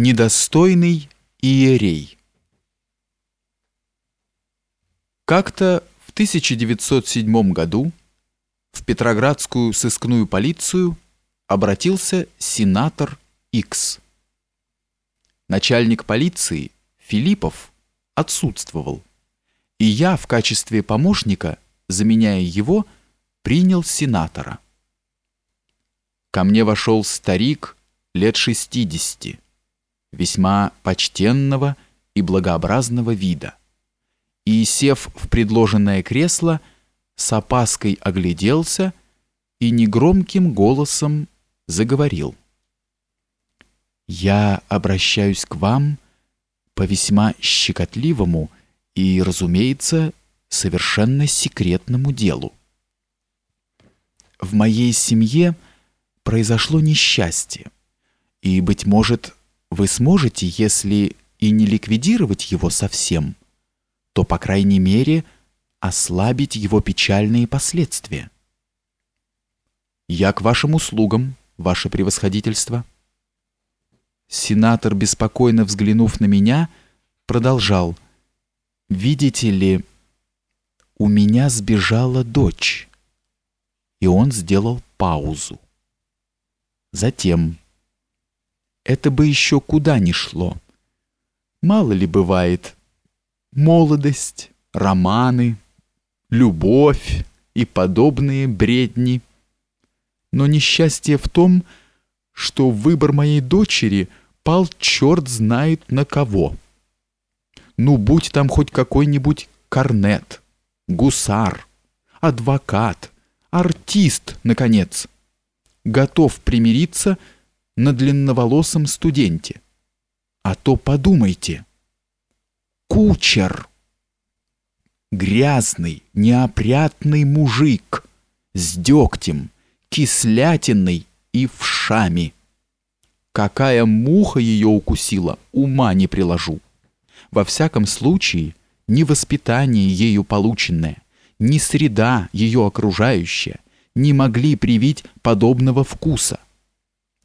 Недостойный иерей Как-то в 1907 году в Петроградскую сыскную полицию обратился сенатор X. Начальник полиции Филиппов отсутствовал, и я в качестве помощника, заменяя его, принял сенатора. Ко мне вошел старик лет шестидесяти, весьма почтенного и благообразного вида, и, сев в предложенное кресло, с опаской огляделся и негромким голосом заговорил. «Я обращаюсь к вам по весьма щекотливому и, разумеется, совершенно секретному делу. В моей семье произошло несчастье, и, быть может, вы сможете, если и не ликвидировать его совсем, то, по крайней мере, ослабить его печальные последствия. Я к вашим услугам, ваше превосходительство. Сенатор, беспокойно взглянув на меня, продолжал: "Видите ли, у меня сбежала дочь". И он сделал паузу. Затем это бы еще куда ни шло. Мало ли бывает молодость, романы, любовь и подобные бредни. Но несчастье в том, что выбор моей дочери пал черт знает на кого. Ну, будь там хоть какой-нибудь корнет, гусар, адвокат, артист, наконец, готов примириться на длинноволосом студенте. А то подумайте. Кучер. Грязный, неопрятный мужик с дегтем, кислятиной и вшами. Какая муха ее укусила, ума не приложу. Во всяком случае, ни воспитание ею полученное, ни среда ее окружающая не могли привить подобного вкуса.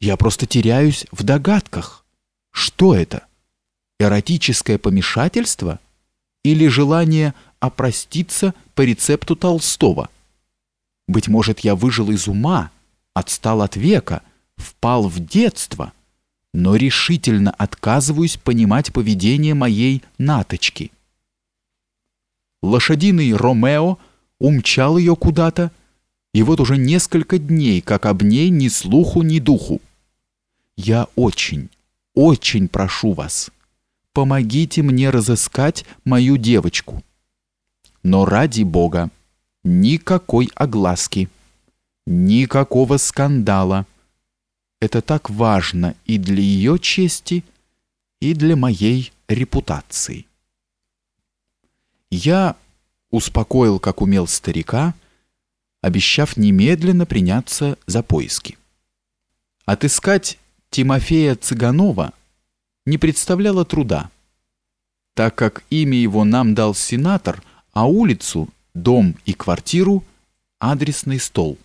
Я просто теряюсь в догадках. Что это? Эротическое помешательство или желание опроститься по рецепту Толстого? Быть может, я выжил из ума, отстал от века, впал в детство, но решительно отказываюсь понимать поведение моей Наточки. Лошадиный Ромео умчал ее куда-то, и вот уже несколько дней, как об ней ни слуху, ни духу. Я очень, очень прошу вас, помогите мне разыскать мою девочку. Но ради Бога, никакой огласки, никакого скандала. Это так важно и для ее чести, и для моей репутации. Я успокоил, как умел старика, обещав немедленно приняться за поиски. Отыскать Тимофея Цыганова не представляло труда, так как имя его нам дал сенатор, а улицу, дом и квартиру адресный стол.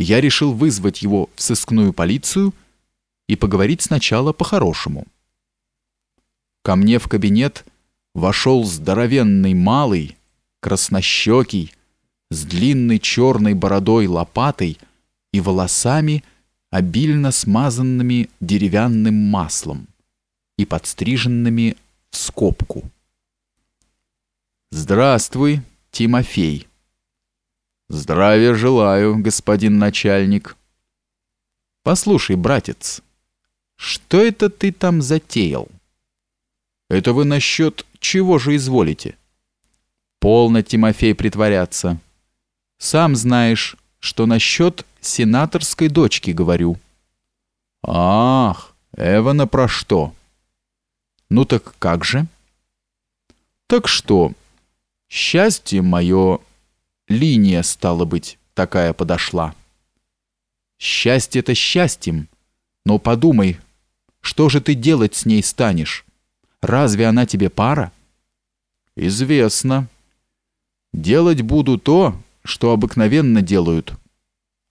Я решил вызвать его в сыскную полицию и поговорить сначала по-хорошему. Ко мне в кабинет вошел здоровенный малый, краснощекий, с длинной черной бородой лопатой и волосами, обильно смазанными деревянным маслом и подстриженными в скобку. «Здравствуй, Тимофей!» «Здравия желаю, господин начальник!» «Послушай, братец, что это ты там затеял?» «Это вы насчет чего же изволите?» «Полно, Тимофей, притворяться!» Сам знаешь, что насчет сенаторской дочки говорю. Ах, Эвана про что? Ну так как же? Так что, счастье мое, линия, стала быть, такая подошла. Счастье-то счастьем, но подумай, что же ты делать с ней станешь? Разве она тебе пара? Известно. Делать буду то, что обыкновенно делают.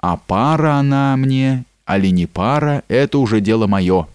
А пара она мне, али не пара, это уже дело мое.